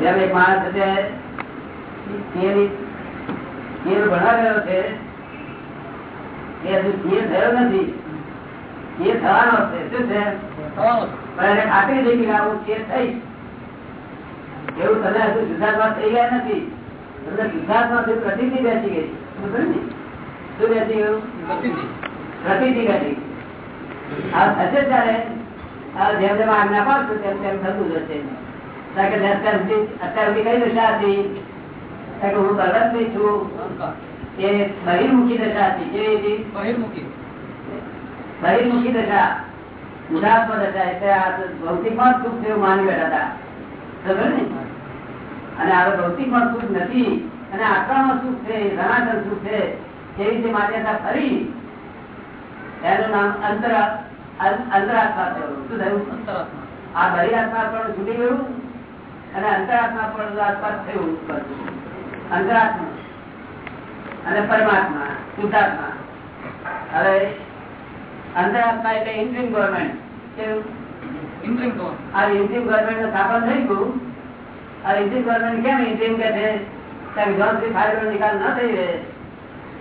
જેમ એક માણસ છે ભણાવેલો છે એ હજુ સીએ થયો નથી. એ થવાનો છે. શું છે? પણ એને ખાતરી થઈ ગઈ આવું સીએ થઈશ. એવું તમે હજુ શુદ્ધાત્મા થઈ ગયા નથી. તમને શુદ્ધાત્મા પ્રતિનિધિ બેસી ગઈ. શું બેસી ગયું? પ્રતિનિધિ બેસી આ થશે ત્યારે. જેમ જેમ આજ્ઞા પાડશે તેમ તેમ થતું જશે. અત્યાર સુધી કઈ દશા હતી? હું બળદ છું. એ બહિર્મુખી દશા હતી. કેવી હતી? બહિર્મુખી. બહિર્મુખી દશા. મુદાત્મ દશા. એટલે આ ભૌતિક સુખ છે માની બેઠા હતા. ખબર ને? અને આ ભૌતિક પણ સુખ નથી. અને આત્મામાં સુખ છે સનાતન સુખ છે. એવી રીતે માન્યતા ફરી. એનું નામ અંતરા અંતરાત્મા થયું. શું થયું? અંતરાત્મા. આ બહિર આત્મા પણ છૂટી ગયું? અને અંતરાત્મા પણ થયું અંતરાત્મા. અને પરમાત્મા શુદ્ધાત્મા. હવે અંતરાત્મા એટલે ઇન્ટ્રીમ ગવર્મેન્ટ. ઇન્દ્રિમ આ ઇન્ટ્રીમ ગવર્મેન્ટનું સ્થાપન થઈ ગયું. આ ઇન્ટ્રીમ ગવર્મેન્ટ કેમ ઇન્ટ્રીમ કે છે? ત્યાં ફાઇલો નિકાલ ન થઈ રહે.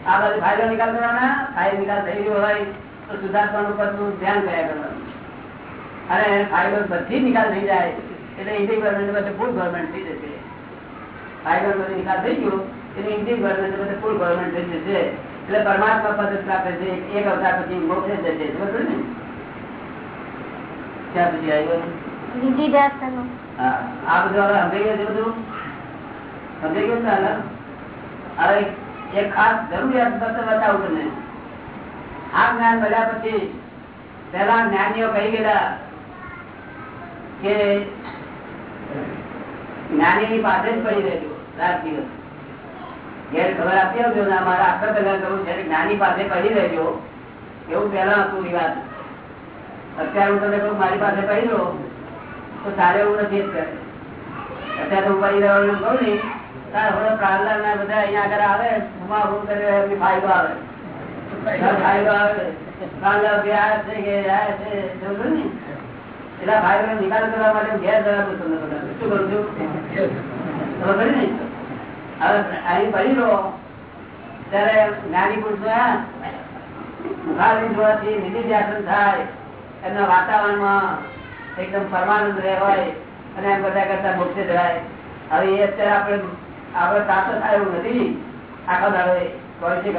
આ બાજુ ફાઇલો નિકાલ કરવાના ફાઇલ નિકાલ થઈ ગયો હોય તો શુદ્ધાત્માનું પદનું ધ્યાન કર્યા કરવાનું. અને ફાઇલો બધી નિકાલ થઈ જાય. એટલે ઇન્ડિયન ગવર્મેન્ટ પાસે ફૂલ ગવર્મેન્ટ થઈ જશે. બધો નિકાલ થઈ ગયો એટલે ઇન્ડિયન ગવર્મેન્ટ પાસે ફૂલ ગવર્મેન્ટ થઈ જશે. એટલે પરમાત્મા પદ પ્રાપ્ત છે એક અવતાર પછી મોક્ષ જશે. ને? ત્યાં સુધી આવ્યો આ બધું હવે સમજાઈ ગયું છે બધું? સમજાઈ ગયું ને હવે એક ખાસ જરૂરિયાત બતાવું તમને. આ જ્ઞાન મળ્યા પછી પેલા જ્ઞાનીઓ કહી ગયેલા કે જ્ઞાની પાસે જ પડી રહેજો રાત દિવસ. ઘેર ખબર આપી આવજો ને મારા આખા કલાક કરવું છે જ્ઞાની પાસે પડી રહેજો. એવું પેલા હતું રિવાજ. અત્યારે હું તમને કહું મારી પાસે પડી રહો. તો તારે એવું નથી જ કરે અત્યારે હું પડી રહેવાનું કહું ને તારે હવે પ્રાણલાલ ના બધા અહીંયા આગળ આવે ઉમા ઉમ કરે એમની ફાયદો આવે. ફાયદો આવે. પ્રાણલાલ આવ્યા છે કે આવ્યા છે ને. એટલા ભાઈ નિકાલ કરવા માટે ઘેર જવા તમને બધા શું કરું છું? થાય. એમના વાતાવરણમાં એકદમ પરમાનંદ રહેવાય અને એમ બધા કરતા મોક્ષે હવે એ અત્યારે આપણે આપણે પ્રાપ્ત થાય નથી. આખા દાડે ચોવીસી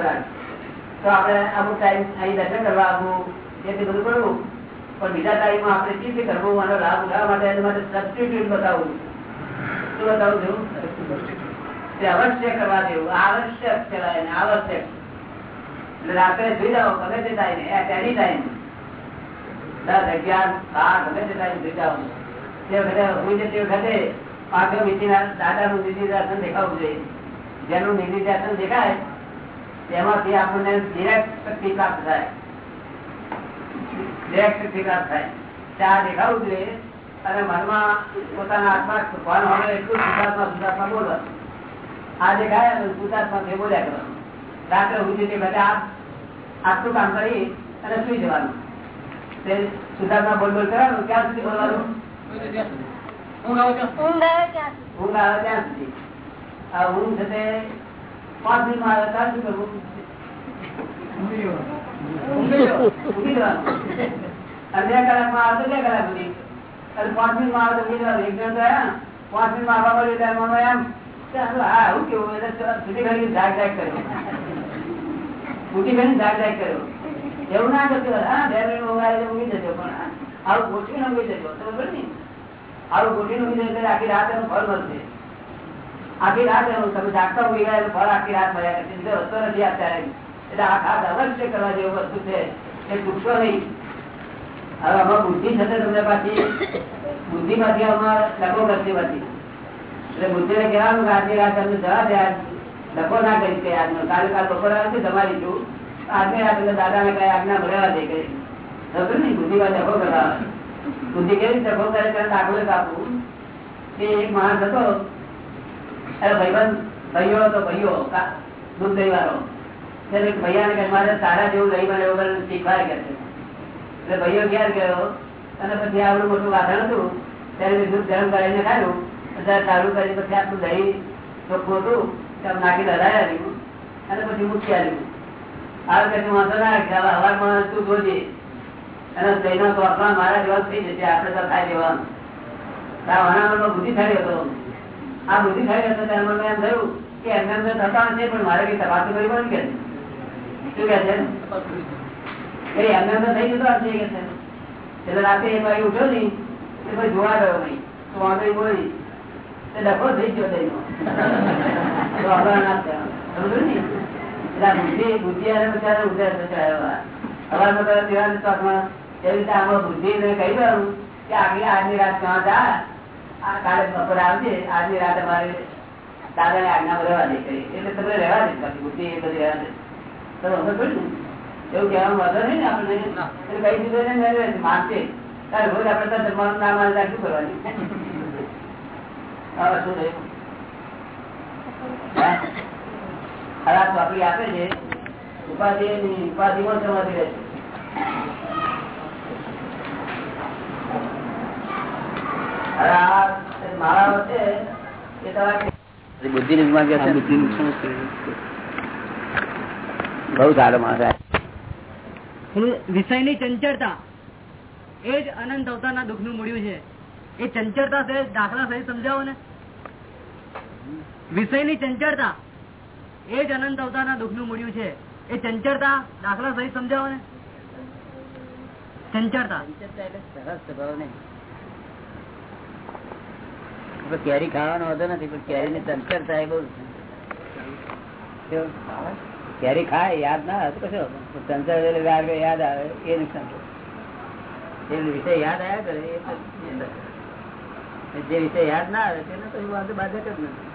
તો આપણે અમુક ટાઈમ અહીં દર્શન કરવા આવવું જેથી બધું કરવું પણ બીજા ટાઈમમાં આપણે કેવી રીતે કરવું લાભ ઉઠાવવા માટે એના માટે સબસ્ટિટ્યુટ બતાવવું શું બતાવું છું? અવશ્ય કરવા દેવું આવશ્યક કહેવાય ને આવશ્યક. રાત્રે જોઈ જાઓ, ગમે ટાઈમે એની ટાઈમ દસ, અગિયાર, બાર, ગમે ટાઈમ જોઈ જાઓ. તે વખતે હોય તે વખતે પાંચસો નીતિના દાદાનું દર્શન દેખાવું જોઈએ. જેનું નિધિદાસન દેખાય, તેમાંથી આપણને ડિરેક્ટ શક્તિ પ્રાપ્ત થાય. ડિરેક્ટ શક્તિ પ્રાપ્ત થાય. ત્યાં દેખાવું જોઈએ અને મનમાં પોતાના આત્મા ભાન હોય એટલું સુધાર્થમાં સુધાર્થમાં બોલવાનું આ દેખાય અને સુધાર્થમાં તે બોલ્યા કરવાનું રાત્રે હું જતી વખતે આટલું કામ કરી અને સુઈ જવાનું. તે સુધાર્થમાં બોલ બોલ કરવાનું ક્યાં સુધી બોલવાનું? ઊંઘ આવે ત્યાં સુધી. ઊંઘ આવે ત્યાં સુધી. આ ઊંઘ છે તે પાંચ મિનિટમાં આવે ત્યાં શું કરવું ઊંઘી જવાનું. ઊંઘી જવાનું. બે કલાકમાં આવતો બે કલાક સુધી. પાંચ મિનિટમાં આવતો જવાનું એક જણ તો આવવા એમ હા આવું કેવું? એટલે સુધી ઘડી જાગ જાગ કર્યો. સુધી ઘડી જાગ જાગ કર્યો. એવું ના કરતું બે મિનિટ આવે ઊંઘી જજો, પણ આવું ગોઠવીને ઊંઘી જજો. બરોબર ને આવું ગોઠવીને ઊંઘી એટલે આખી રાત એનું ફળ મળશે. આખી રાત એનું, તમે જાગતા ઉગી ગયા ફળ આખી રાત મળ્યા કરશે. બીજો રસ્તો નથી અત્યારે એટલે આ ખાસ અવશ્ય કરવા જેવું વસ્તુ છે. એ ચૂકશો નહીં. હવે આમાં બુદ્ધિ થશે તમને પાછી બુદ્ધિ માંથી આમાં લખો કરશે પછી એટલે બુદ્ધિને કહેવાનું કે આજે રાત તમને જવા દે ડખો ના કરી કે આજનો, કાલે કાલ બપોર આવે તમારી છું આજે રાત તમને દાદાને કઈ આજ્ઞા ભરેવા દે કઈ. ખબર ને બુદ્ધિમાં ડખો કરવા બુદ્ધિ કેવી ડખો કરે ત્યારે દાખલો જ આપવું એક માણસ હતો અરે ભાઈબંધ, ભાઈઓ હતો, ભાઈઓ દૂધ દહીં વાળો ભૈયાને કે, મારે સારા જેવું દહીં બને એવું શીખવાય કે છે. ભાઈઓ ક્યાં ગયો અને પછી આવડું મોટું વાસણ હતું, ત્યારે દૂધ ગરમ કરીને ખાયું અત્યારે ચાલુ કરી પછી આટલું દહીં ચોખ્ખું હતું ત્યાં નાખી હલાયા આવ્યું અને પછી મૂકી આવ્યું આ વખતે વાંધો ના રાખે હવામાં તું જોજે. અને દહીંનો તોફાન મારા જેવા થઈ જશે, આપણે તો થાય દેવાનું અનામતમાં બુદ્ધિ થઈ હતો. આ બુદ્ધિ થઈ હતો ત્યારે મને એમ થયું કે એમને અંદર થતા નથી પણ મારે કઈ તપાસ કરવી પડે કે? શું કે છે? એમને એ બુદ્ધિ કહી દઉં કે આગલી આજની રાત ક્યાં જા કાલે બપોર આવજે, આજની રાત અમારે દાદા ને આજ્ઞા રહેવા દે. કરી એટલે તમે રહેવા દે, બાકી બુદ્ધિ એ બધી રહેવા દે. તો અમે ને એવું કહેવાનું વાંધો નહીં ને આપણે એટલે દીધું ને માનશે તારે રોજ આપણે જમવાનું ના શું કરવાની? ખરાબ ચોપડી આપે છે. ઉપાધિ એની ઉપાધિમાં સમાધિ રહે છે. માળાઓ છે એ તમારે બુદ્ધિ નું? છે. બહુ સારો માણસ વિષયની ચંચળતા. એ જ અનંત અવતારના દુઃખનું મૂળ્યું છે. એ ચંચળતા દાખલા સહિત સમજાવો ને. વિષયની ચંચળતા. એ જ અનંત અવતારના દુઃખનું મૂળ્યું છે. એ ચંચળતા, દાખલા સહિત સમજાવો ને. ચંચળતા. કેરી ખાવાનો હતો નથી, પણ કેરી ની ચંચળતા એ બહુ કેવું? ખાય, યાદ ના આવે કશો સંસાર વાર યાદ આવે, એ નુકસાન એ વિષય યાદ આવ્યા કરે જે વિષય યાદ ના આવે, તેને તો વાંધો બાધક જ નથી.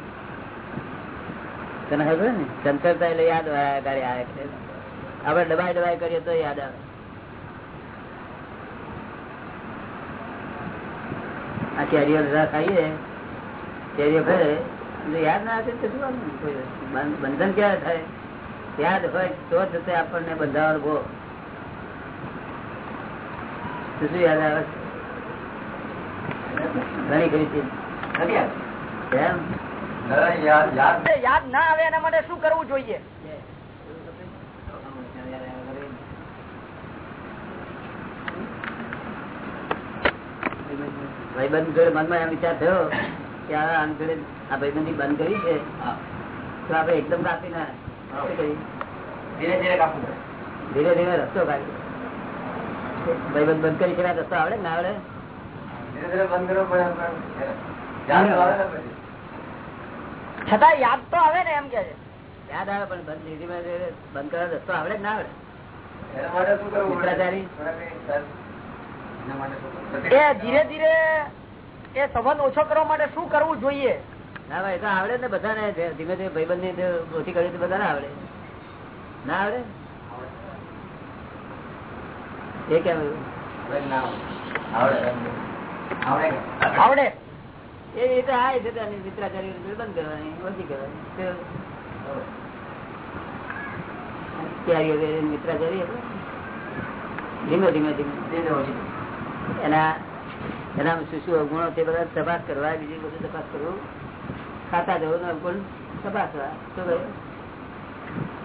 તને ખબર ને? સંસરતા એટલે યાદ કરે આવે છે. આપણે દબાઈ દબાઈ કરીએ તો યાદ આવે. આ કેરીઓ ખાઈએ કેરીઓ ફરે યાદ ના આવે તો શું બંધન ક્યારે થાય? યાદ હોય તો જ તે આપણને બધા અનુભવ શું યાદ આવે? ઘણી ઘણી ચીજ? યાદ ના આવે એના માટે શું કરવું જોઈએ? ભાઈબંધ જોડે મનમાં એમ વિચાર થયો કે આ આમ જોડે આ ભાઈબંધી બંધ કરી છે. તો આપણે એકદમ કાપી ના? ધીરે ધીરે કાપવું ધીરે ધીરે રસ્તો કાઢી ભાઈબંધ બંધ કરી છે રસ્તો આવડે ના આવડે? ધીરે ધીરે બંધ કરવો પડે. છતાં યાદ તો આવે ને એમ કે યાદ આવે પણ બંધ ધીરે ધીરે બંધ કરવા રસ્તો આવડે ના આવડે? ધીરે ધીરે એ સંબંધ ઓછો કરવા માટે શું કરવું જોઈએ? ના ભાઈ તો આવડે ને બધાને. ધીમે ધીમે ભાઈબંધ ઓછી કરી બધાને આવડે. ના આવડે? એ કેમ આવડે. આવડે એ રીતે આ છે તેની મિત્રાચારી બંધ કરવાની ઓછી કરવાની. મિત્રાચારી ધીમે ધીમે ધીમે. એના એના શું શું અવગુણો તે બધા તપાસ કરવા બીજી બધું તપાસ કરવું. ખાતા જવું અવગુણ તપાસવા શું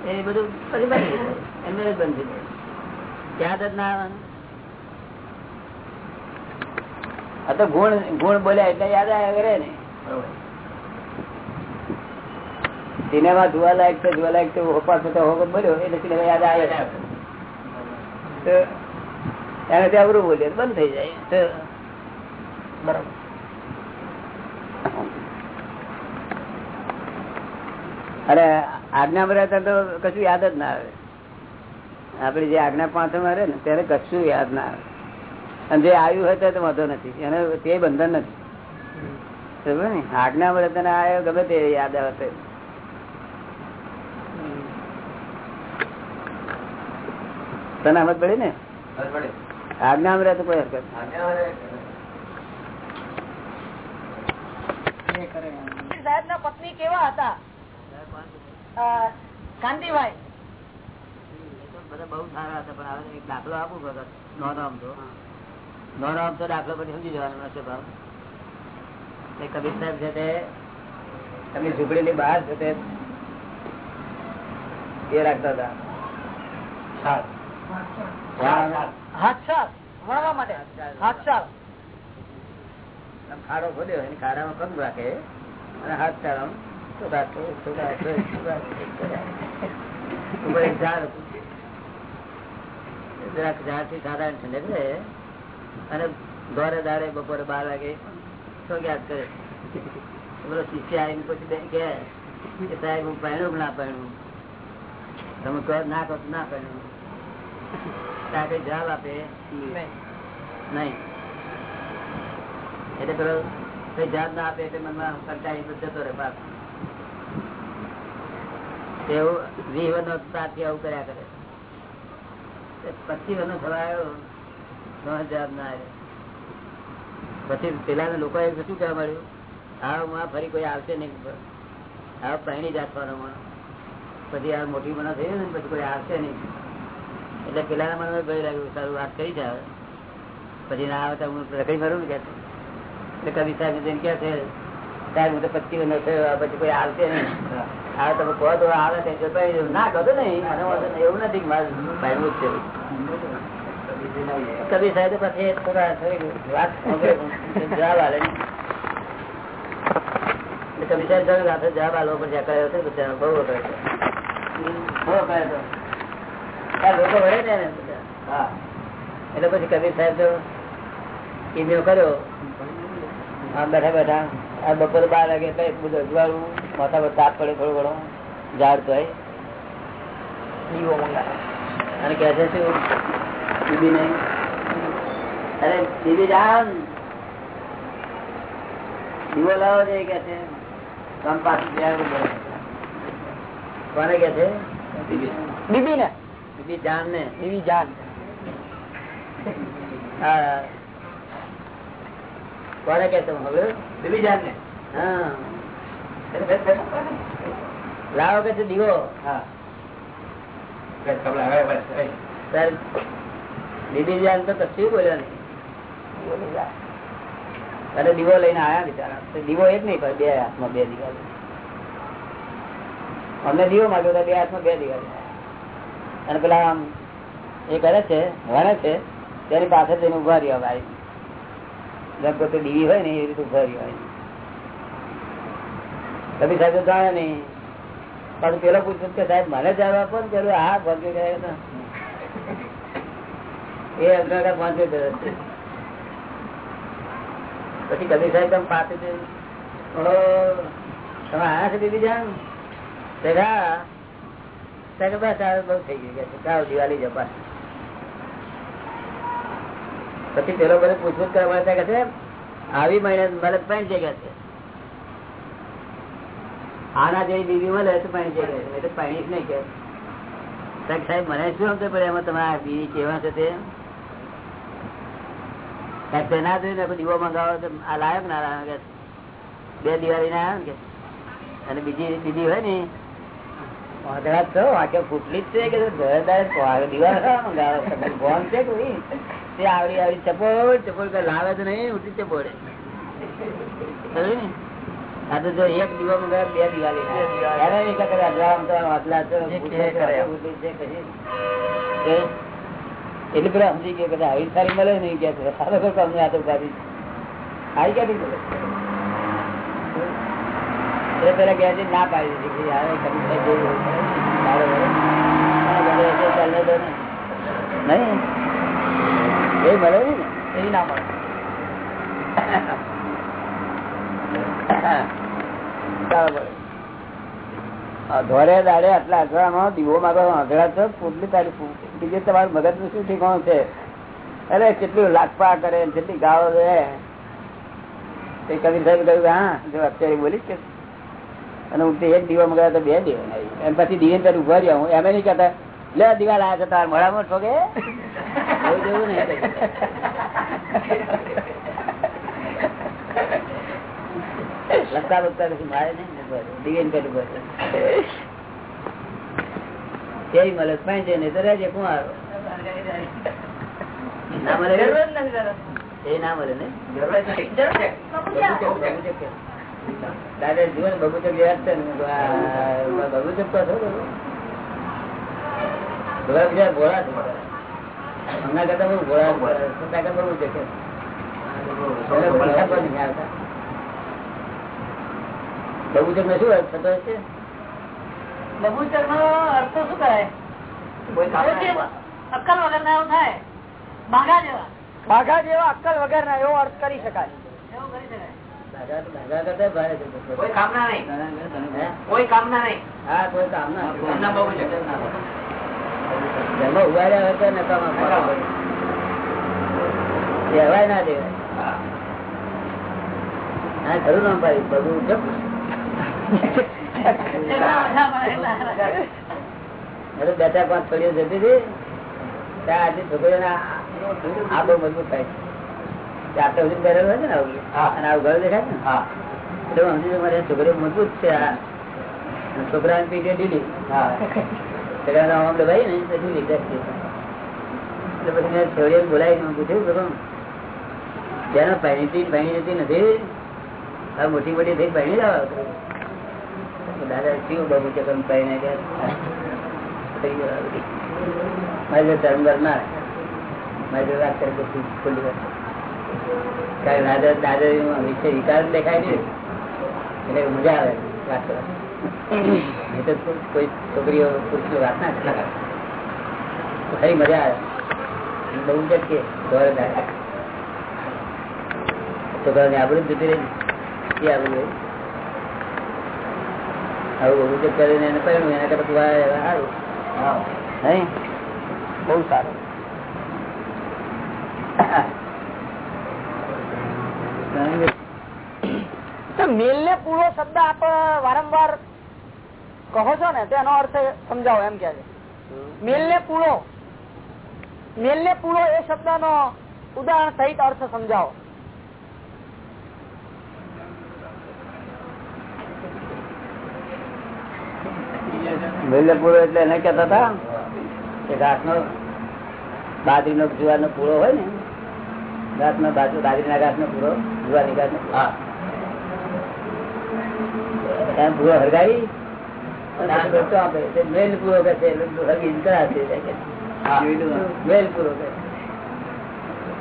એ બધું પછી બંધ એમને બંધ થઈ યાદ જ ના આ તો ગુણ ગુણ બોલ્યા એટલે યાદ આવ્યા કરે ને. સિનેમા જોવા લાયક છે, જોવા લાયક હોપ બોલ્યો એટલે સિનેમા યાદ આવે તો એને ત્યાં અવરું બોલ્યો બંધ થઈ જાય. તો બરાબર. અને આજ્ઞા રહેતા તો કશું યાદ જ ના આવે. આપડી જે આજ્ઞા પાંચ રહે ને ત્યારે કશું યાદ ના આવે. અને જે આવ્યું હોય તો વાંધો નથી. એને તે બંધન નથી. ને? આજ્ઞા મળે તને આવ્યો ગમે તે યાદ આવે તને સમજ પડી ને? આજ્ઞા તો કોઈ હરકત પત્ની કેવા હતા? કાંતિભાઈ બધા બહુ સારા હતા પણ હવે એક દાખલો આપું વગર નોનો આમ નોનો આમ દાખલો પછી સમજી જવાનો નથી ભાવ. એ કબીર સાહેબ છે તે તમે ઝૂંપડી બહાર છે તે. એ રાખતા હતા. વાહ. હાથશાળ વણવા માટે. હાથશાળ આમ ખાડો ખોલ્યો એને ખાડામાં પગ રાખે. અને હાથ ચાળો જરાક અને દોરે દાડે બપોરે બાર વાગે સોગ્યાત કરે બોલો શિષ્ય આવીને પછી બેન કે સાહેબ હું પહેણું ના પહેણું તમે કહો ના કહો ના પહેણું ત્યાં કઈ જવાબ આપે નહીં એટલે પેલો કઈ જવાબ ના આપે એટલે મનમાં કંટાળી જતો રહે પાછો. પછી પેલા લોકો શું કહેવા મળ્યું આમાં ફરી કોઈ આવશે નહીં. આ પ્રાણી જાતવાનો પછી આ મોટી મના થઈ ને, પછી કોઈ આવશે નહીં. એટલે પેલા મને ભય લાગ્યું, સારું, વાત કરી જાય પછી ના આવે હું રખડી ફરું ને કે એટલે કવિ સાહેબ કે છે, સાહેબ, હું તો પચીસ થયો પછી કોઈ આવશે નહીં. આવે તમે કહો તો આવે તો જતો ના કહો નહીં. મને એવું નથી જ છે. કવિ સાહેબ પછી થોડા વાત જવાબ બહુ છે. બહુ ને એને એટલે પછી કબીર સાહેબ તો કર્યો. આમ બેઠા બેઠા આ બપોર બાર વાગે કઈ બધું અજવાળું માથા પર તાપ પડે થોડો ઘણો ઝાડ તો અને કહે છે દીદી નહીં અરે દીદી જાન. દીવો લાવો છે કે છે. કામ પાછું ત્યાં કોને કે છે? ને. દીદી જાન ને. બીબી જાન. કોને કે તમે હવે? દીદી જાન ને. હા. લાવો કે દીવો? હા. દીદી જાન તો કશું બોલ્યા નહીં અને દીવો લઈને આયા બિચારા. તો દીવો એક નહીં પણ બે હાથમાં બે દીવા અમને દીવો માગ્યો તો બે હાથમાં બે દીવા અને પેલા આમ એ કરે છે વણે છે તેની પાછળ જઈને ઊભા રહ્યો ભાઈ જેમ પોતે દીવી હોય ને એ રીતે ઊભા રહ્યા કભી સાહેબ જાણે નહીં. પણ પેલો પૂછ્યું કે સાહેબ, મને જવાબ આપો ને પેલું હા ભગવે કે એ અગ્રતા પહોંચે પછી કભી સાહેબ તમે પાસે તમે આયા છે દીદી જાણ બસ હવે બહુ થઈ ગયું. કે ચાલો દિવાળી જપા પછી પેલો બધું પૂછવું કરવા મળે કે છે આવી મહિને મને પણ જગ્યા છે. આના જેવી બીજી મળે તો પાણી જઈ એટલે પાણી જ નહીં કે. સાહેબ મને શું સમજે પડે? એમાં તમારા બીજી કેવા છે તે? સાહેબ ના જોઈને દીવો મંગાવો તો આ લાયક ના લાયક કે બે દિવાળી ના આવ્યો કે? અને બીજી દીદી હોય ને? વાંચો, ફૂટલી જ છે તે આવડી આવડી ચપોડ ચપોડ લાવે તો નહીં, ઉઠી ચપોડે? આ તો જો એક દીવો મંગાવે બે દિવાળી નહીં એટલે પેલા સમજી ગયો કે આવી સારી મળે નહીં કે છે. સારો ખરો અમને આ તો ઉપાધિ આવી મળે? એ પેલા ગયા છે ના પાડી દીધી. નહીં? એ મળે નહીં ને? એ ના મળે. સારો મળે. આ ધોરે દાડે આટલા અઠવાડિયામાં દીવો માગો અઘરા છો? પૂટલી તારી બીજે તમારું મગજનું શું ઠીકાણું છે? અરે કેટલું લાખપા કરે કેટલી ગાળો રે તે કવિ સાહેબ કહ્યું હા જો અત્યારે બોલીશ કે. અને હું એક દીવો મગાવ્યો તો બે દીવો એમ પછી દીવે તારી ઊભા રહ્યા. હું એમ નહીં કહેતા લે દીવા લાયા છે તારા મળામાં ઠોકે એવું જેવું નહીં લગતા લગતા પછી મારે નહીં ને બસ, દીવેન પેલું બસ. કેવી મળે? પાંચ ને તો રહેજે કુંવારો ના મળે એ ના મળે ને? દાદા જીવન બગુચક છે ને? બગુચક તો ભોળા બીજા ભોળા છે. એમના કરતા બહુ ભોળા કરતા બહુ પણ આવતા. બગુચક ને શું અર્થ થતો હશે? લઘુચર નો અર્થ શું કરાય અક્કલ વગર ના એવું થાય. બાઘા જેવા. બાઘા જેવા અક્કલ વગર ના એવો અર્થ કરી શકાય. એવો કરી શકાય. કોઈ કામના નહીં. કોઈ કામના નહીં. હા કોઈ. એમાં નકામા કહેવાય ના દેવાય. હા. ખરું નામ ભાઈ બધું હવે બે ચાર પાંચ ફળીઓ જતી હતી ત્યાં આજે છોકરીઓના આ બહુ મજબૂત થાય છે. આટલો સુધી પહેરેલો હોય છે ને આવું. હા. અને આવું ગળું દેખાય છે ને? હા. એટલે હું મારે છોકરીઓ મજબૂત છે. આ છોકરાની પીઠે ઢીલી. હા. છોકરાનો આમ ને બેસતી. એટલે પછી મેં છોડીઓ બોલાવી પૂછ્યું કોણ? જેને પહેરીતી ને પહેરી જતી નથી મોટી મોટી થઈ પહેરી લાવો દાદા દાદા દાદા છોકરીઓ પુરુષો વાત ના ખરી મજા આવે. બહુ જ કે દોડે થાય છોકરાને આવડું જતી રહી એ રહી આવું બહુ કરીને એને પહેરવું એના કરતા સારું નહીં? બહુ સારું. મેલ ને પૂરો શબ્દ આપ વારંવાર કહો છો ને તેનો અર્થ સમજાવો એમ કે મેલ ને પૂરો મેલ ને પૂરો એ શબ્દ નો ઉદાહરણ સહિત અર્થ સમજાવો. વેલે પૂરો એટલે એને કેતા હતા કે ઘાસનો બાજરીનો જુવારનો પૂરો હોય ને ઘાસનો બાજુ બાજરીના ઘાસનો પૂરો જુવારની ઘાસનો એમ પૂરો હરગાવી. મેલ પૂરો કરાશે મેલ પૂરો કહે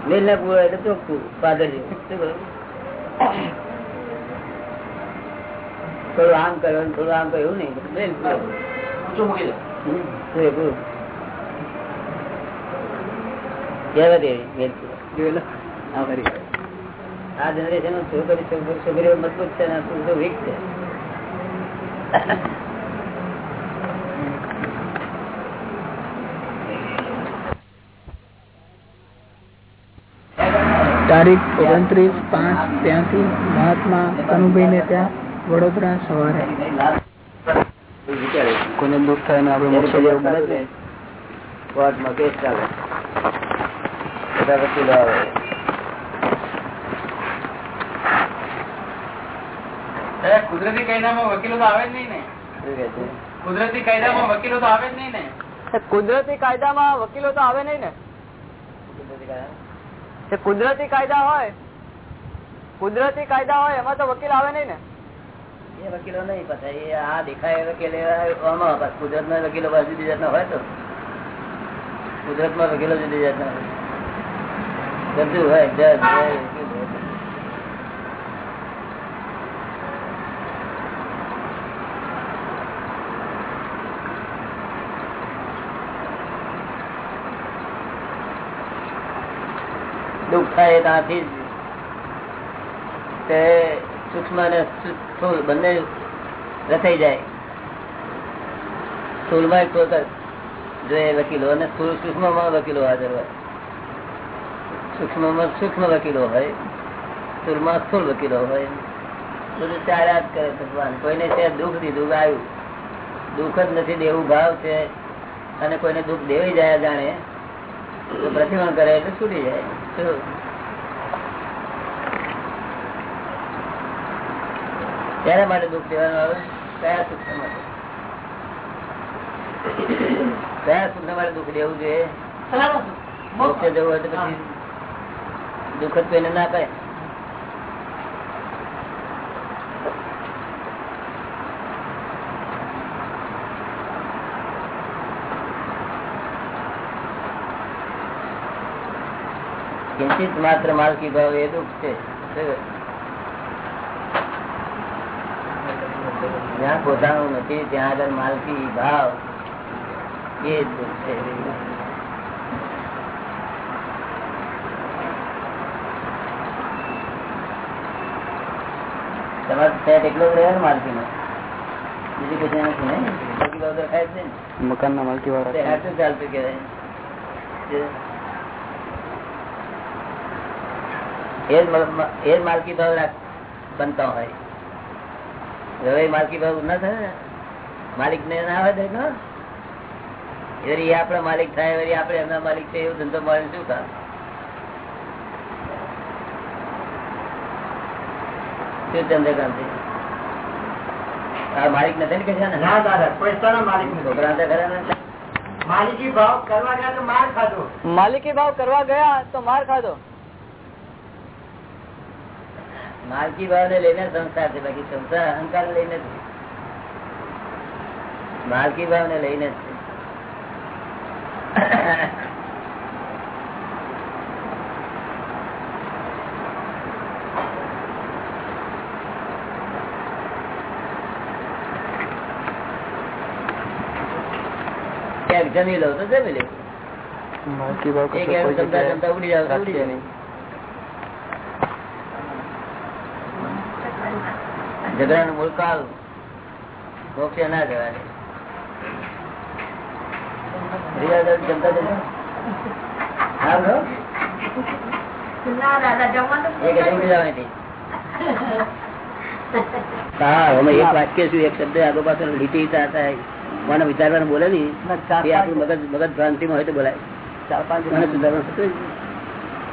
મેલ ને પૂરો એટલે ચોખ્ખું પાદરી થોડું આમ કર્યો થોડું આમ કર્યું નહીં. મેલ મૂકી દો હમ, પૂરેપૂરું. કહેવત એવી મેલ પૂરો. આ જનરેશન છોકરી છોકરી- મજબૂત છે વીક છે. તારીખ ઓગણત્રીસ પાંચ ત્યાંથી મહાત્મા કનુભાઈ ને ત્યાં વડોદરા સવારે. કુદરતી કાયદામાં વકીલો તો આવે નહીં ને. કુદરતી કાયદામાં વકીલો તો આવે જ નહીં ને. કુદરતી કાયદામાં વકીલો તો આવે નહીં ને. કુદરતી કાયદા હોય. કુદરતી કાયદા હોય, એમાં તો વકીલ આવે નહીં ને. એ વકીલો એ આ દેખાય વકીલ જુદી જાતના હોય બધું હોય. દુઃખ થાય ત્યાંથી જ. તે સૂક્ષ્મ અને સ્થુલ બંને રચાઈ જાય. સ્થૂળમાં એક ટોટલ જોઈએ વકીલો અને સ્થૂળ સૂક્ષ્મમાં વકીલો હાજર હોય. સૂક્ષ્મમાં સૂક્ષ્મ વકીલો હોય, સ્થુલમાં સ્થુલ વકીલો હોય. બધું ચાલ્યા જ કરે ભગવાન. કોઈને છે દુઃખ દીધું આવ્યું દુઃખ જ નથી, દેવું ભાવ છે. અને કોઈને દુઃખ દેવી જાય જાણે, તો પ્રતિમા કરે એટલે છૂટી જાય. ત્યારે માટે દુઃખ દેવાનું આવે? કયા સુખ માટે? કયા સુખ માટે દુઃખ દેવું જોઈએ? મોક્ષે જવું હોય તો પછી દુઃખ જ કોઈને ના કરે માત્ર માલકી ભાવ એ દુઃખ છે. જ્યાં પોતાનું નથી ત્યાં આગળ માલકી ભાવ. એ જ દુઃખ છે. તમારે સેટ એકલો જ રહ્યો ને માલકી નો બીજું કશું નથી ને માલકી ભાવ દેખાય જ નહીં ને. મકાન ના માલકી તે વાળા હાથું ચાલતું કહેવાય. એ જ મ- એ જ માલકી ભાવ રાખ- બનતા હોય. હવે માલકી ભાવ ના થાય માલિક ને ના આવે એ આપડે માલિક થાય વળી આપડે એમના માલિક છે એવું ધંધો મળે શું કામ? શું ચંદ્રકાંત આ માલિક નથી ને કે ના? દાદા પૈસાના માલિક છોકરા ખરા ને માલિકી ભાવ કરવા ગયા તો માર ખાધો. માલિકી ભાવ કરવા ગયા તો માર ખાધો. માલકી ભાવ ને લઈને સંસાર છે બાકી સંસાર અહંકાર ને લઈને જ છે. માલકી ભાવ ને લઈને જ છે ક્યાંક જમી લો તો જમી લે માલકી ભાવ એક કશો એમ કોઈ જમતા જમતા ઉડી જાવ તો ઉડી રાખીએ ઝઘડાનું મૂળ કાલ મોક્ષે ના? ના? જમવાનું એક વાક્ય શું એક શબ્દ આગો પાછળ લીટી મને વિચારવાનું બોલે નહીં એ આપણું મગજ મગજ ભ્રાંતિમાં હોય તો બોલાય. ચાર પાંચ મને સુધારવાનું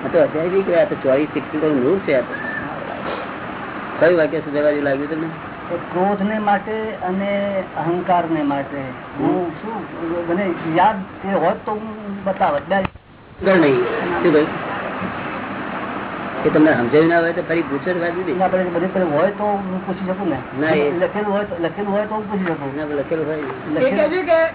તો અત્યારે બી ગયા તો ચોવીસ સિક્સટી નું છે આ તો. કયું વાક્ય સુધારવા લાગ્યું તમને? ક્રોધ ને માટે અને અહંકાર ને માટે. હું શું મને યાદ એ હોત તો હું બતાવત. તમને ના હોય તો ફરી પૂછો તો વાત જુદી. આપણે બધે હોય તો હું પૂછી શકું ને. લખેલું હોય તો લખેલું હોય તો હું પૂછી શકું. લખેલું હોય. લખેલું- કે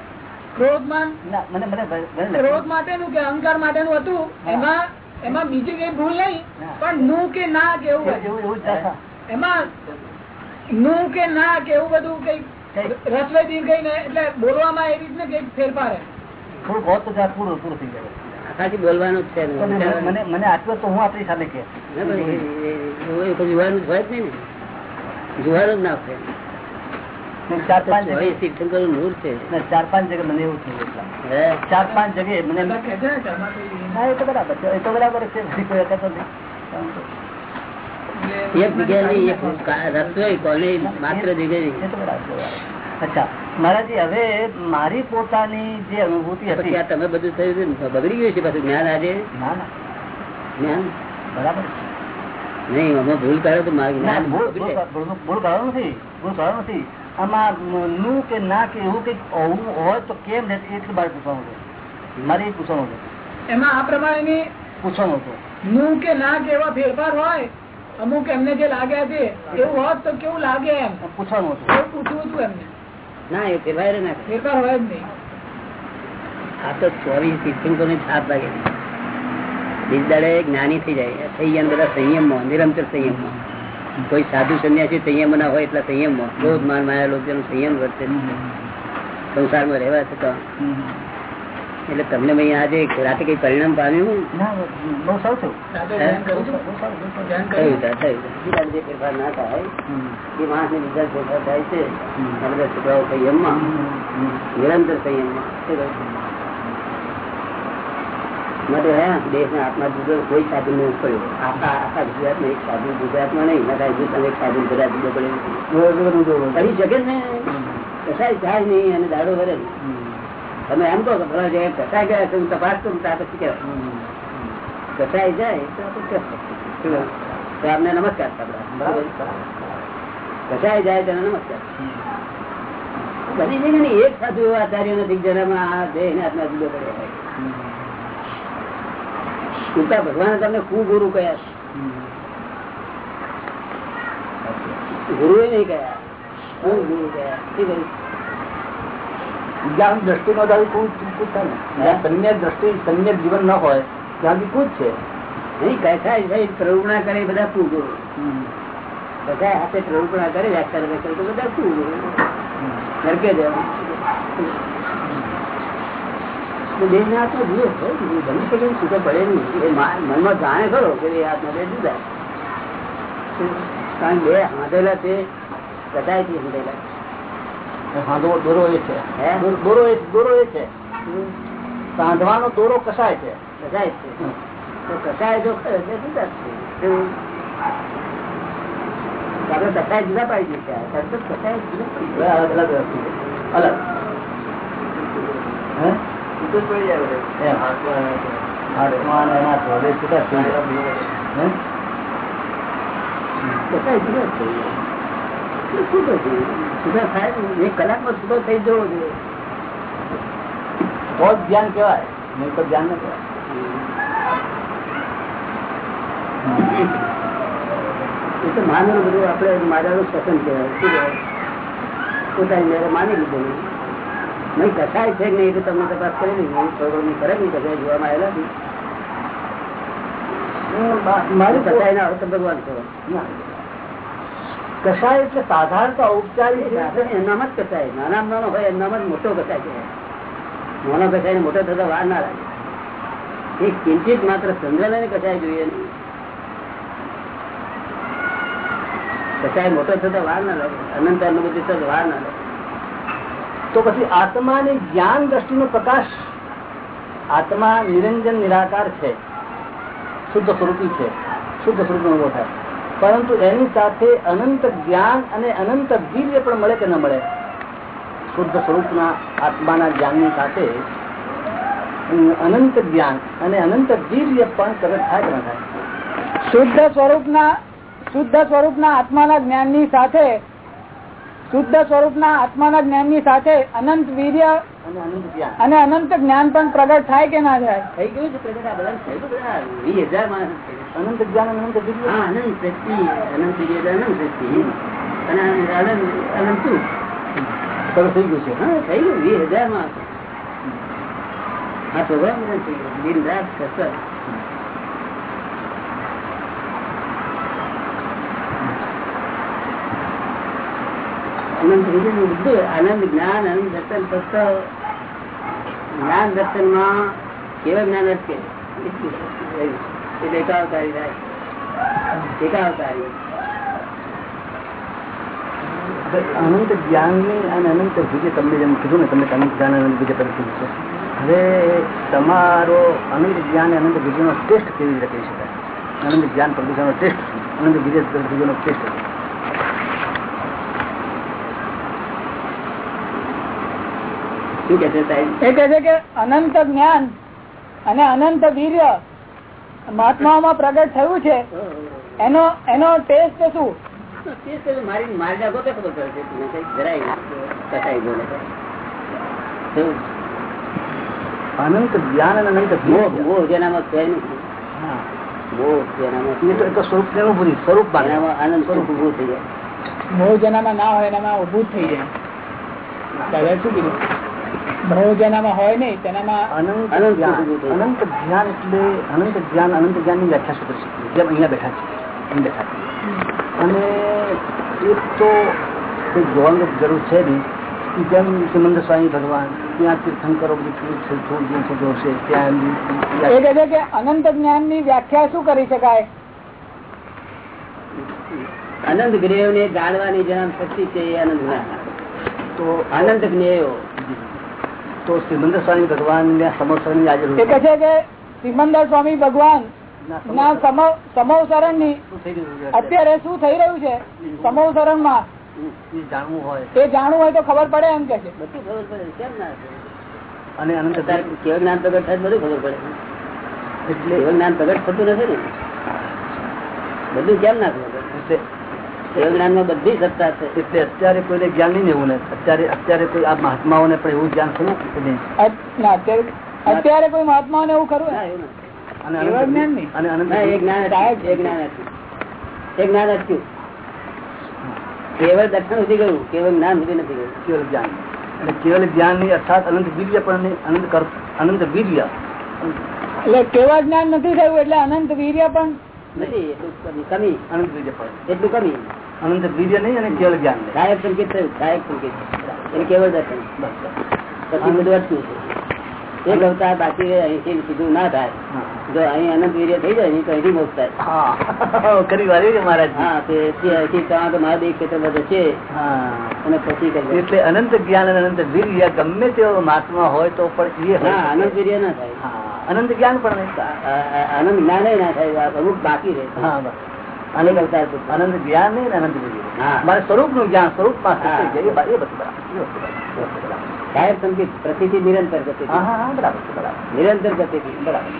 ક્રોધમાન ના, મને મને મને ક્રોધ માટેનું કે અહંકાર માટેનું હતું એમાં એમાં બીજી કઈ ભૂલ નહીં પણ નું કે ના કેવું એવું એમાં નું કે ના કે એવું બધું કઈ રસવેદી કઈ ને એટલે બોલવામાં એ રીતને કઈ ફેરફાર થોડું બહુ તો ત્યાં પૂરું પૂરું થઈ જાય. બોલવાનું જ છે મને મને મને તો હું આપણી સાથે કે. ના, પણ એ- એ- એ- એ કોઈ જોવાનું જ હોય જ નહીં ને. જોવાનું જ ના હોય. ચાર પાંચ જગ્યાએ નૂર છે. ચાર પાંચ જગ્યાએ મને એવું થયું હે? ચાર પાંચ જગ્યાએ મને એ તો બરાબર છે એ તો બરાબર છે કોઈ નહીં એક કા- રસ્તો હોય માત્ર જગ્યાએ નહીં. એ તો બરાબર છે, બરાબર. અચ્છા મહારાજી હવે મારી પોતાની જે અનુભૂતિ હતી તમે બધું થયું છે બગડી ગયું છે પાછું જ્ઞાન આજે? ના ના. જ્ઞાન? બરાબર. નહીં અમે ભૂલ કરે તો મારું જ્ઞાન ભૂલ નથી ભૂલ નથી. આમાં નું કે ના કે એવું કંઈક હોવું હોય તો કેમ રહે એટલું મારે પૂછવાનું છે. મારે એ પૂછવાનું છે. એમાં આ પ્રમાણેની પૂછવાનું હતું નું કે ના કે એવા ફેરફાર હોય અમુક એમને જે લાગ્યા છે એવું હોત તો કેવું લાગે એમ? પૂછવાનું હતું. પૂછવું હતું એમને. ના એ ફેરવાય રે ના ફેરફાર હોય જ નહીં. આ તો ચોવીસ તીર્થંકરોની છાપ લાગે બીજદાડે જ્ઞાની થઈ જાય. થઈ ગયા ને બધા સંયમમાં નિરંતર સંયમમાં. કોઈ સાધુ સંન્યાસી સંયમ ના હોય એટલા સંયમમાં. ક્રોધ માન માયા લોકો સંયમ વર્તે સંસારમાં રહેવા છતાં. એટલે તમને ભાઈ આજે રાતે કઈ પરિણામ પામ્યું? ના ફેરફાર ના થાય એ માણસ ને બીજા ફેરફાર થાય છે. બધા છોકરાઓ સંયમમાં નિરંતર સંયમમાં માટે હે દેશના આત્મા જુદો કોઈ સાધુ નહીં પડ્યો આખા આખા ગુજરાતમાં એક સાધુ ગુજરાતમાં નહીં. નકા હિન્દુસ્તાન એક સાધુ ગુજરાત જુદો પડ્યો. કરી શકે ને કસાય જાય નહીં અને દાડો વરે નહીં. તમે એમ કહો કે ભલા ગયા છે હું તપાસ કરું ત્યાં પછી કહેવાય? કસાય જાય તો આપને નમસ્કાર કસાય જાય તેને નમસ્કાર. બધી એક સાધુ એવા આચાર્ય નથી કે જેનામાં આ દેહ ને આત્મા જુદો પડ્યો હોય. ઉલટા ભગવાને તમને કુગુરુ કયા ગુરુ નહીં કયા. કુગુરુ કયા. શું કહ્યું? જ્ઞાન દ્રષ્ટિ નો દાવી કોઈ થાય જ્યાં સમ્યક દ્રષ્ટિ સમ્યક જીવન ન હોય ત્યાં કૂદ છે નહીં કસાય ભાઈ પ્રવૃણા કરે બધા કુગુરુ બધા હાથે પ્રવૃણા કરે વ્યાખ્યા કરે તો બધા કુગુરુ નરકે ગમે તે કેમ છૂટો પડે નહીં. એ મનમાં જાણે ખરો કે એ બે જુદા કારણ બે હાંધેલા છે કદાચ હાંધેલા દો- દોરો એ છે. હે? દોરો- એ દોરો એ છે. સાંધવાનો દોરો કસાય છે. કસાય છે. કસાય જો? આપણે કસાય જુદા પાડી દીધા કસાય જુદા અલગ અલગ અલગ? કસાય જુદા થાય ને એક કલાકમાં છૂટો થઈ જવો જોઈએ. જ ધ્યાન કહેવાય. નહીં તો ધ્યાન ન કહેવાય. એ તો માનેલું બધું આપણે મારાનું સસન કહેવાય. શું કહેવાય? પોતાની મેરે માની લીધું. નહીં કસાય છે નહીં એ તો તમને તપાસ કરી લીધી થોડો ની કરે નહીં કસાય જોવામાં આવેલા નથી. મારી કસાય ના હોય તો ભગવાન કહેવાય. ના. કસાય એટલે સાધારણતા ઔપચારિક છે. જ કસાય. નાના નાનો હોય એનામાં જ મોટો કસાય છે નાનો કસાય ને મોટો થતા વાર ના લાગે. એ કિંચિત માત્ર ચંદ્રને કસાય જોઈએ નહીં કસાય મોટો થતા વાર ના લાગે. અનંત અનુભૂતિ થતા વાર ના લાગે. તો પછી આત્મા ને જ્ઞાન દ્રષ્ટિનો પ્રકાશ આત્મા નિરંજન નિરાકાર છે. શુદ્ધ સ્વરૂપી છે. શુદ્ધ સ્વરૂપ અનુભવ થાય. પરંતુ એની સાથે અનંત જ્ઞાન અને અનંત વીર્ય પણ મળે કે ન મળે? શુદ્ધ સ્વરૂપના આત્માના જ્ઞાનની સાથે અનંત જ્ઞાન અને અનંત વીર્ય પણ પ્રગટ થાય કે ન થાય? શુદ્ધ સ્વરૂપના શુદ્ધ સ્વરૂપના આત્માના જ્ઞાનની સાથે, શુદ્ધ સ્વરૂપના આત્માના જ્ઞાનની સાથે અનંત વીર્ય અને અનંત જ્ઞાન. પણ પ્રગટ થાય કે ના થાય? થઈ ગયું છે પ્રગટ આ બધા. વીસ હજાર. અનંત જ્ઞાન અનંત અનંત શક્તિ અનંત અનંત શક્તિ અને અનંત અનંત શું? થઈ ગયું છે. હા થઈ ગયું. વીસ હજારમાં આ ગયો દિન રાત સતત અનંત વિજયનું બધું આનંદ જ્ઞાન દર્શન જ્ઞાન દર્શનમાં કેવા જ્ઞાન અટકે એકાવતારી અનંત જ્ઞાનની અને અનંત વિજય તમને જેમ કીધું ને, તમને અનંત જ્ઞાન અને અનંત વિજય કીધું છે. હવે તમારો અનંત જ્ઞાન અને અનંત વિજયનો ટેસ્ટ કેવી રીતે કહી શકાય? અનંત જ્ઞાન પ્રદૂષણનો ટેસ્ટ અનંત વિજય વિજયનો ટેસ્ટ શું કે છે સાહેબ? એ કહે છે કે અનંત જ્ઞાન અને અનંત વીર્ય મહાત્માઓમાં પ્રગટ થયું છે. એનો એનો ટેસ્ટ શું? મારી મારી નાખો ખબર પડે છે. તમને કંઈક જરાય કસાઈ બોલે અનંત જ્ઞાન અને અનંત મોહ મોહ જેનામાં છે મોહ ના હોય એનામાં ઉભું થઈ જાય. દાદા શું કીધું? મોહ જેનામાં હોય નહીં તેનામાં અનંત અનંત જ્ઞાન. સુધી. અનંત જ્ઞાન અનંત જ્ઞાન અનંત જ્ઞાનની વ્યાખ્યા શું કરી જેમ અહીંયા બેઠા છે. એમ બેઠા અને એક તો જોવાની જરૂર છે નહીં. જેમ સિમંદર સ્વામી ભગવાન ત્યાં તીર્થંકરો જોશે ત્યાં એ કહે છે કે અનંત જ્ઞાનની વ્યાખ્યા શું કરી શકાય? અનંત જ્ઞેયો ને જાણવાની જેના શક્તિ છે એ અનંત જ્ઞાન. તો અનંત જ્ઞેયો તો શ્રીમંદર સ્વામી ભગવાન સમર્થનની આજે એ છે કે શ્રીમંદર સ્વામી ભગવાન ના સમવ સમવસરણની અત્યારે શું થઈ રહ્યું છે? સમવસરણમાં જાણવું હોય. એ જાણવું હોય તો ખબર પડે એમ કે છે. બધું ખબર પડે કેમ ના? અને અનંત કેવળ જ્ઞાન પ્રગટ થાય બધું ખબર પડે. એટલે કેવળ જ્ઞાન પ્રગટ થતું નથી ને. બધું કેમ ના ખબર પડે? જ્ઞાનમાં બધી સત્તા છે. એટલે અત્યારે કોઈને જ્ઞાન નહીં એવું ને અત્યારે અત્યારે કોઈ આ મહાત્માઓને પણ એવું જ્ઞાન ખરું કે નહીં. અત- ના, અત્યારે અત્યારે કોઈ મહાત્મા એવું ખરું ના, ને? એવું નથી. કેવળ દર્શન સુધી ગયું કેવળ જ્ઞાન સુધી નથી ગયું. કેવળ જ્ઞાન. અને કેવળ જ્ઞાનની અર્થાત અનંત વીર્ય પણ અનંત કર અનંત વીર્ય. એટલે કેવા જ્ઞાન નથી થયું એટલે અનંત વીર્ય પણ નથી એટલું કમી- કમી. અનંત વીર્ય પણ. એટલું કમી. અનંત વીર્ય નહીં અને કેવળ જ્ઞાન ગાયક સંકેત થયું ગાયક સંકેત. એટલે કેવળ દર્શન. પછી બધું અટક્યું છે? એક અવતાર બાકી અહીંથી સીધું ના થાય. જો અહીં અનંત વીર્ય થઈ જાય તો અહીંથી મોક્ષ થાય. કરી વાર એ મહારાજ હા તે અહીંથી ત્યાં તો મહાદેવ ક્ષેત્ર બધે છે. અને પછી એટલે અનંત જ્ઞાન અને અનંત વીર્ય ગમે તેવો મહાત્મા હોય તો પણ એ હા અનંત વીર્ય ના થાય. હા. અનંત જ્ઞાન પણ નહીં. આનંદ જ્ઞાન ના થાય અમુક બાકી રહે. હા બસ. અનેક અવતાર જ્ઞાન નહીં અનંત મારે સ્વરૂપનું જ્ઞાન સ્વરૂપ. એ બધું. સહાયક સંકેત પ્રતિથી નિરંતર ગતિ નિરંતર ગતિ બરાબર.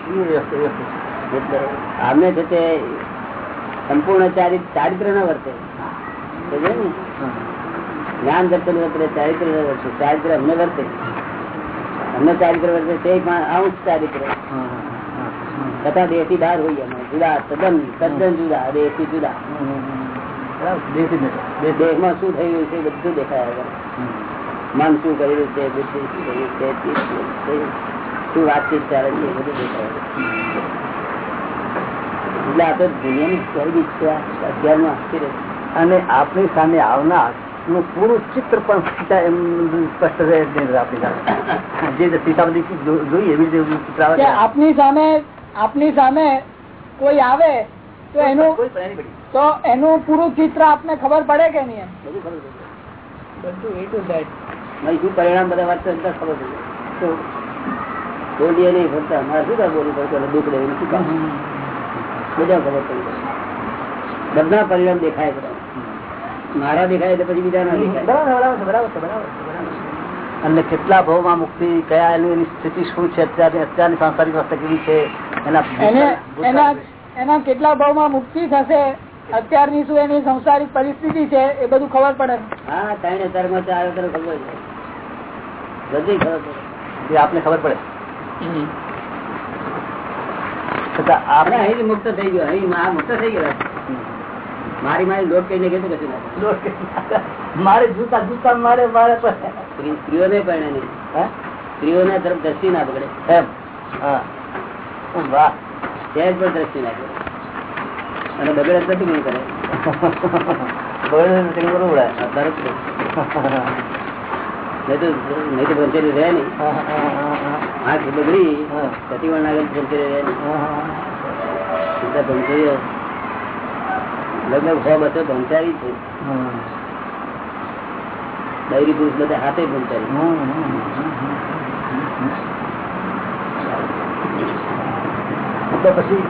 છે. આમને છે તે સંપૂર્ણ ચારિત્ર ચારિત્ર ન? વર્તે? જ્ઞાન દર્શન વર્તે ચારિત્ર ન વર્તે. ચારિત્ર અમને વર્તે. અમને ચારિત્ર વર્તે તે પણ અંશ ચારિત્ર. તથા દેહથી બહાર હોઈએ અમે જુદા તદ્દન તદ્દન જુદા દેહથી જુદા. દેશી. દેહમાં શું થઈ રહ્યું છે બધું દેખાય. મન શું કરી રહ્યું છે બુદ્ધિ શું કરી રહ્યું છે શું વાતચીત ચાલે છે બધું દેખાય. એટલે આ તો દુનિયાની સ્વર્ગી છે આશ્ચર્ય અને આપણી સામે આવનારનું પૂરું ચિત્ર પણ સીતા એમ સ્પષ્ટ રહે આપણી સામે જે સીતાપતિ જોઈએ એવી રીતે ચિત્ર. આપની સામે આપની સામે કોઈ આવે તો એનું. તો એનું પૂરું ચિત્ર આપને ખબર પડે કે નહીં એમ? બધું ખબર બધું એ ટુ ઝેડ શું પરિણામ બધા વાત ખબર પડી. બોલીએ નહીં ફરતા મારે શું થાય બોલવું પડતું દુઃખ દેવું શું કામ? બધા ખબર પડી બધા પરિણામ દેખાય બધા. મારા દેખાય એટલે પછી બીજા ના દેખાય. બરાબર બરાબર. અને કેટલા ભાવમાં મુક્તિ કયા એની સ્થિતિ શું છે અત્યારની અત્યારની સાંસારિક અવસ્થા કેવી છે એના એના એના કેટલા ભાવમાં મુક્તિ થશે અત્યારની શું એની સંસારિક પરિસ્થિતિ છે એ બધું ખબર પડે. હા ત્રણ ચાર હજાર ખબર છે બધી ખબર પડે. એ આપને ખબર પડે. આપણે અહીં મુક્ત થઈ ગયો અહીં મુક્ત થઈ ગયો. મારી મારી લોટ કહીને કીધું કશું મારે જૂતા જૂતા મારે મારે સ્ત્રીઓને પણ નહીં? સ્ત્રીઓના તરફ દ્રષ્ટિ ના પકડે. એમ? વાહ. ત્યાં પણ દ્રષ્ટિ ના પકડે. અને બગડે તો શું કરે. બગડે બરોબર તરત જ. નહીં તો નહીં તો ભંચેલી રહે નહીં. આંખ બગડી. હા. સતીવણ આગળ ભંચેલી રહે નહીં. હા, ભંચેરીઓ સો બસો ભંચારી છે. બૈરી પુરુષ બધા હાથે હમ. તો પછી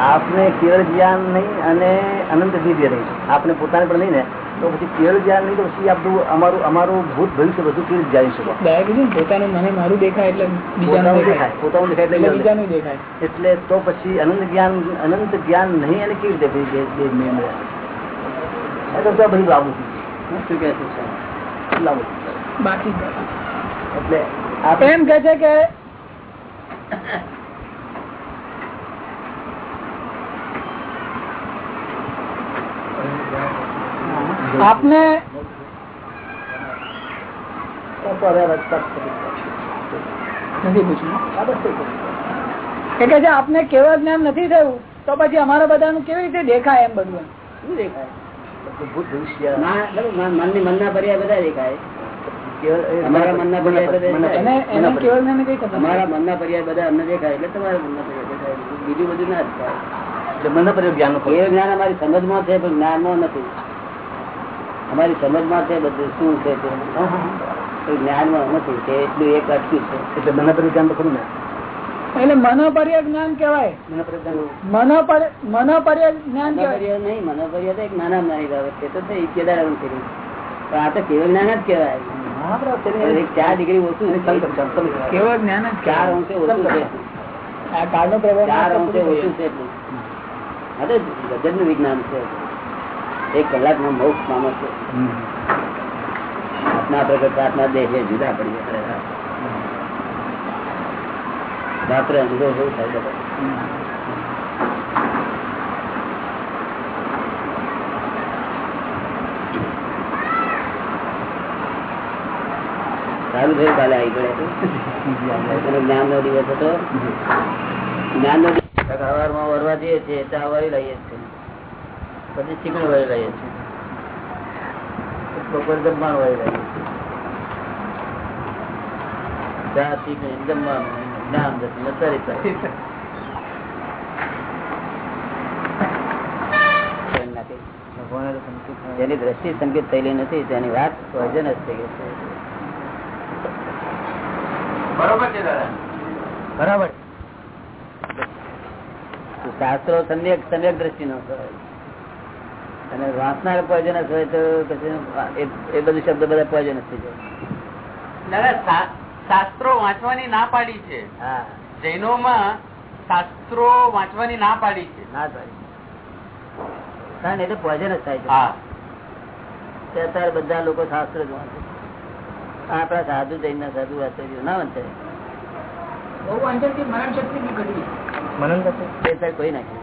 આપને કેવળ જ્ઞાન નહીં અને અનંત દિવ્ય નહીં આપને પોતાને પણ નહીં ને તો પછી કેવળ જ્ઞાન નહીં તો પછી આપણું અમારું અમારું ભૂત ભવિષ્ય બધું કેવી જાણી શકો કીધું પોતાનું મને મારું દેખાય એટલે બીજાનું દેખાય. પોતાનું દેખાય એટલે બીજાનું દેખાય. એટલે તો પછી અનંત જ્ઞાન અનંત જ્ઞાન નહીં અને કેવી રીતે બે- બે- બે મેળ મળે? એ તો બધું શું કે છે લાવું બાકી એટલે આપણે એમ કહે છે કે આપને નથી. કે આપને કેવા જ્ઞાન નથી થયું તો પછી અમારા બધાનું કેવી રીતે દેખાય એમ બધું શું દેખાય? મનની મનના પર્યાય બધા દેખાય. અમારા મનના પર્યાય બધા અમને દેખાય એટલે તમારા મનના પર્યાય દેખાય. બીજું બધું ના જ થાય એટલે મનના પર્યાય જ્ઞાન એ જ્ઞાન અમારી સમજમાં છે પણ જ્ઞાનમાં નથી. અમારી સમજમાં છે બધું શું છે તે. જ્ઞાનમાં નથી તે એટલું એક અટક્યું છે. એટલે મને પર જ્ઞાન તો ખરું ને. એટલે મનોપર્ય જ્ઞાન કેવાય મનોપર્ય જ્ઞાન કેવાય નહીં મનોપર્ય તો એક નાના નાની બાબત છે. તો કરી પણ આ તો કેવળ જ્ઞાન જ કેવાય ચાર ડિગ્રી ઓછું કેવળ જ્ઞાન ચાર. અંશે ઓછું છે. આ કાળનો પ્રભાવ ચાર અંશે ઓછું છે. એટલું આ તો ગજબનું વિજ્ઞાન છે. એક કલાકમાં મોક્ષ પામે છે. આત્મા પ્રગટ આત્મા દેહ જુદા પડી જાય રાત્રે અનુભવ એવું થાય. સારું થયું કાલે આવી ગયા જ્ઞાન નો દિવસ હતો. જ્ઞાન નો સવારમાં વરવા જઈએ છીએ ત્યાં વળી લઈએ છીએ. પછી ચીકણ વળી રહીએ છીએ બપોર જમવાનું વળી રહીએ છીએ ચા ચીકણી જમવાનું જ્ઞાન દર્શન ચરિત્ર જેની દ્રષ્ટિ સંકેત થયેલી નથી તેની વાત વજન જ થઈ ગઈ છે. બરોબર છે બરાબર. શાસ્ત્રો સમ્યક સમ્યક દ્રષ્ટિ નો અને વાંચનાર પોઈઝનસ હોય તો પછી એ- બધું શબ્દ બધા પોઈઝનસ થઈ જાય. શાસ્ત્રો વાંચવાની ના પાડી છે. જૈનો માં શાસ્ત્રો વાંચવાની ના પાડી છે. ના પાડી. કારણ એ તો પોઈઝનસ થાય છે. અત્યારે બધા લોકો શાસ્ત્ર જ વાંચે આપણા સાધુ જૈન સાધુ વાંચે ના વાંચે. બહુ મરણ શક્તિ કોઈ નાખે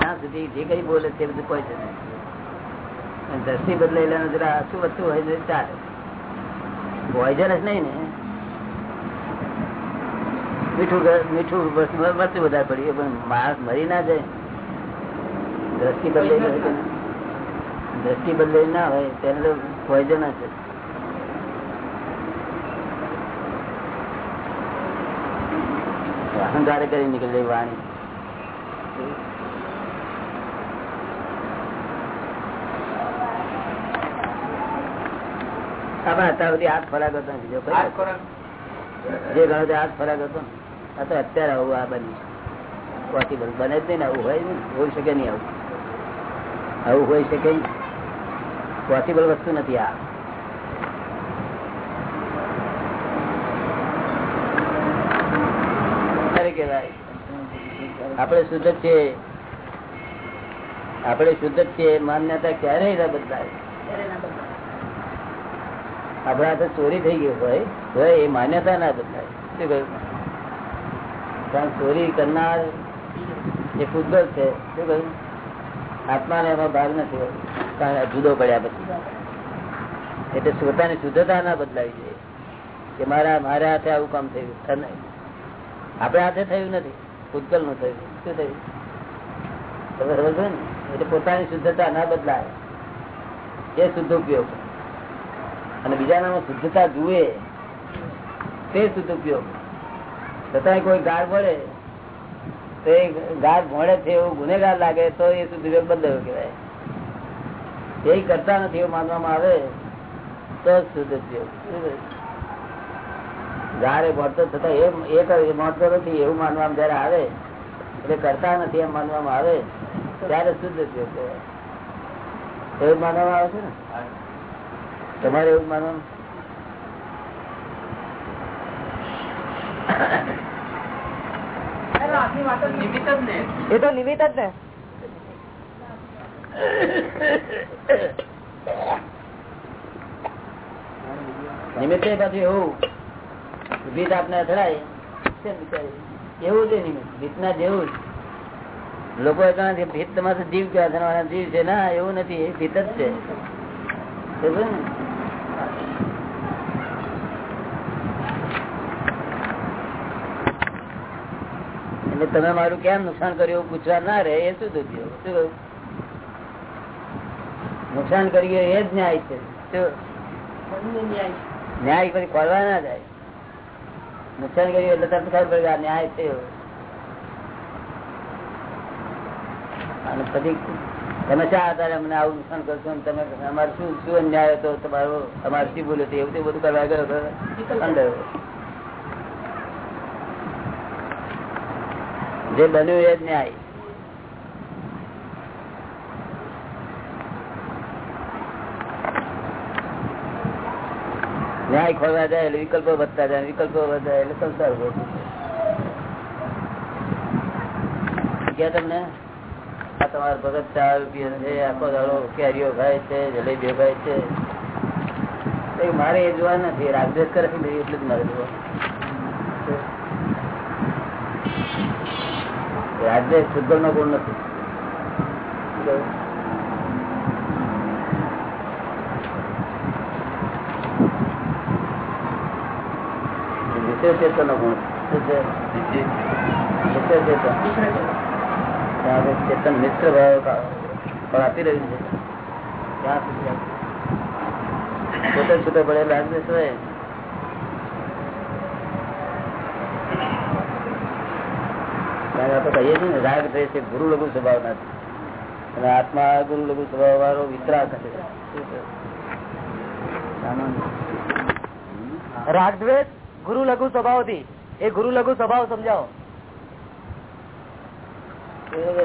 ત્યાં સુધી જે કઈ બોલે છે બધું કોઈ છે નહીં. દ્રષ્ટિ બદલાયેલા જરા શું વસ્તુ હોય તો ચાલે. જ નહીં ને. મીઠું મીઠું વસ્તુ વધારે પડી પણ માણસ મરી ના જાય. દ્રષ્ટિ બદલાઈ હોય દ્રષ્ટિ બદલાઈ ના હોય, તેને તો પોઈઝન છે. અહંકાર કરી નીકળી વાણી. આપણે અત્યાર સુધી હાથ ફરાક હતો બીજો જે ગણો તે હાથ ફરાક હતો આ તો અત્યારે આવું આ બન્યું પોસિબલ બને જ નહીં આવું હોય નહીં. હોઈ શકે નહીં આવું. આવું હોઈ શકે પોસિબલ વસ્તુ નથી આ. આપણે શુદ્ધ છે છીએ. આપણે શુદ્ધ છે છીએ. માન્યતા ક્યારેય બદલાય. આપણા હાથે ચોરી થઈ ગયું હોય, તો એ માન્યતા ના બદલાય શું કહ્યું? કારણ ચોરી કરનાર એ પૂતગલ છે. શું કહ્યું? આત્માને એમાં ભાગ નથી કારણ જુદો પડ્યા પછી. એટલે પોતાની શુદ્ધતા ના બદલાવી જોઈએ. કે મારા મારા હાથે આવું કામ થયું આપણે હાથે થયું નથી. પૂતગલનું થયું શું થયું? સમજો ને? એટલે પોતાની શુદ્ધતા ના બદલાય. એ શુદ્ધ ઉપયોગ. અને બીજાના શુદ્ધતા જુએ, તે શુદ્ધ ઉપયોગ. છતાંય કોઈ ગાઢ ભળે તો એ ગાળ ભોળે છે એવું ગુનેગાર લાગે, તો એ શુદ્ધ ઉપયોગ બદલાયો કહેવાય. એ કરતા નથી એવું માનવામાં આવે, તો શુદ્ધ ઉપયોગ. એ ભણતો છતાં એ એ મળતો નથી, એવું માનવામાં જયારે આવે, એટલે કરતા નથી એમ માનવામાં આવે, ત્યારે શુદ્ધ ઉપયોગ કહેવાય. એવું માનવામાં આવે છે ને? તમારે એવું માનવાનું? નિમિત્ત જ ને. એ તો નિમિત્ત જ ને. નિમિત્તે પાછું એવું. ભીત આપને અથડાય. એવું છે નિમિત્ત. ભીતના જેવું જ. લોકો ભીત તમારો જીવ કહેવા જીવ છે? ના એવું નથી. એ ભીત જ છે. સમજો ને? એટલે તમે મારું કેમ નુકસાન કર્યું? એવું પૂછવા ના રહે એ શું દુખ્યું શું નુકસાન કરીએ એ જ ન્યાય છે. ન્યાય પછી ખોલવા ના જાય. નુકસાન કર્યું એટલે તરત ખબર પડે ન્યાય છે. અને પછી તમે શા આધારે અમને આવું નુકસાન કરશો? તમે અમારે શું શું અન્યાય હતો? તમારો અમારે શું ભૂલ હતી? એવું બધું કરવા ગયો તો અંદર. જે બન્યું એ ન્યાય. ન્યાય ખોલવા જાય એટલે વિકલ્પો વધતા જાય, વિકલ્પો વધતા એટલે સંસાર ક્યાં તમને? આ તમારો ભગત ચાર છે, આખો દાડો કેરીઓ ખાય છે, જલેબીઓ ખાય છે. મારે એ જોવા નથી રાગદેશ કરે છે એટલું જ મારે જોવા. રાગદેશ શુદ્ધ નો ગુણ નથી. વિશેષ ચેતન ગુણ શું છે? વિશેષ ચેતન. ચેતન મિત્ર ભાવ ફળ આપી રહ્યું છે. પોતે છૂટે પડે કારણ આપણે કહીએ છીએ ને રાગ દ્વેષ એ ગુરુ લઘુ સ્વભાવ નથી અને આત્મા ગુરુ લઘુ સ્વભાવ વાળો વિતરાગ છે રાગ દ્વેષ ગુરુ લઘુ સ્વભાવથી એ ગુરુ લઘુ સ્વભાવ સમજાવો.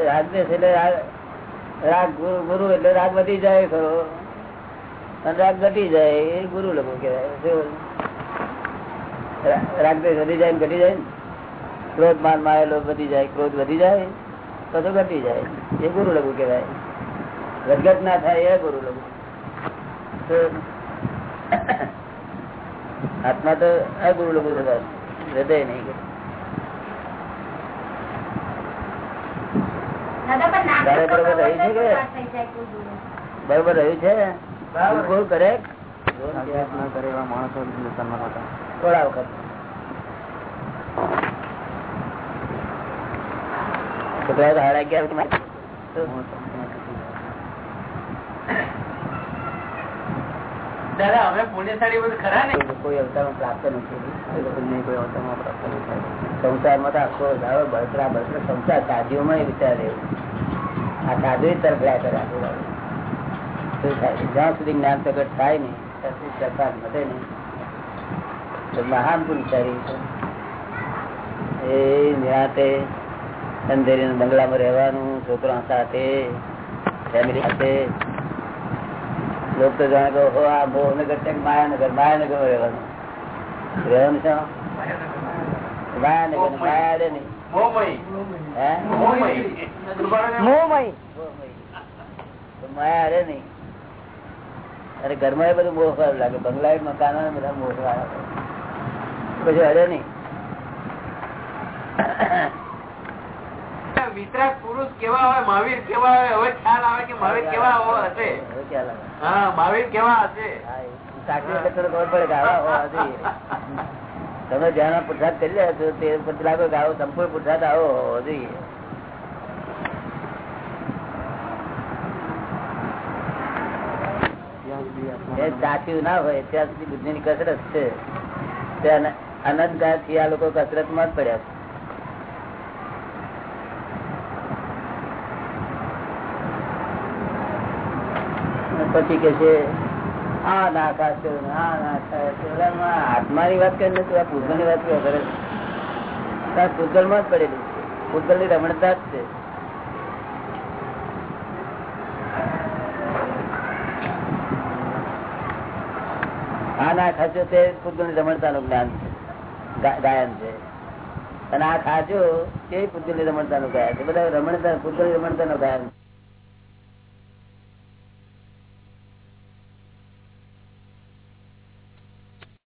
રાગદેશ એટલે રાગ રાગ ગુરુ એટલે રાગ વધી જાય ખરો. અને રાગ ઘટી જાય એ ગુરુ લઘુ કહેવાય. રાગ દ્વેષ વધી જાય ઘટી જાય ને? ક્રોધ માન માયેલો વધી જાય ક્રોધ વધી જાય તો ઘટી જાય. એ ગુરુ લઘુ કહેવાય. વધઘટ ના થાય એ ગુરુ લઘુ. આત્મા તો અગુરુ લઘુ થતા હૃદય નહીં બરોબર રહ્યું છે તો. બરોબર રહ્યું છે? બિલકુલ થોડા વખત છોકરાઓ તો અગિયાર દાદા હવે પુણ્યશાળી બધું ખરા ને? કોઈ અવતારમાં પ્રાપ્ત નથી. કોઈ અવતારમાં પ્રાપ્ત નથી. સંસારમાં તો આખો દાડો બળતરા બળતરા સંસાર સાધ્યોમાં એ વિચાર આ સાધુ તરફડા કરે આખો દાડો. શું થાય? જ્યાં સુધી જ્ઞાન પ્રગટ થાય નહીં ત્યાં સુધી સરકાર વધે નહીં. મહાન પુરુષારી એ નિરાતે અંધેરી બંગલામાં રહેવાનું છોકરા સાથે ફેમિલી સાથે. લોકો જાણે કે ઓહો આ મોહનગર છે માયાનગર માયાનગર? માં રહેવાનું. રહેવાનું છે માયાનગર માયા રે નહીં હે? માયા રે નહીં. અરે ઘરમાં એ બધું મોહ લાગે. બંગલા મકાન બધા મોહ પછી અરે નહીં. વિતરાગ પુરુષ કેવા હોય મહાવીર કેવા હોય હવે ખ્યાલ આવે કે મહાવીર કેવા હશે. હા મહાવીર કેવા હશે. તમે જ્યાં પુરસાદ કરી રહ્યા છો તે પછી લાગો કે આવો સંપૂર્ણ પુરસાદ આવો હોવો જોઈએ. સાચું ના હોય ત્યાં સુધી બુદ્ધિ ની કસરત છે. અનંતથી આ લોકો કસરતમાં જ પડ્યા છે. પછી કે છે, આ ના ખાશો, આ ના આમાં આત્માની વાત કરી નથી, આ ભૂગલની વાત કરે? છે ભૂગલમાં જ પડેલી છે. ભૂગલની રમણતા જ છે. આ ના ખાશો તે પૂતગલની રમણતા નું જ્ઞાન છે ગાયન છે. અને આ ખાજો તે પૂતગલની રમણતા નું ગાયન છે. બધા રમણતા ની રમણતા નું ગાયન છે.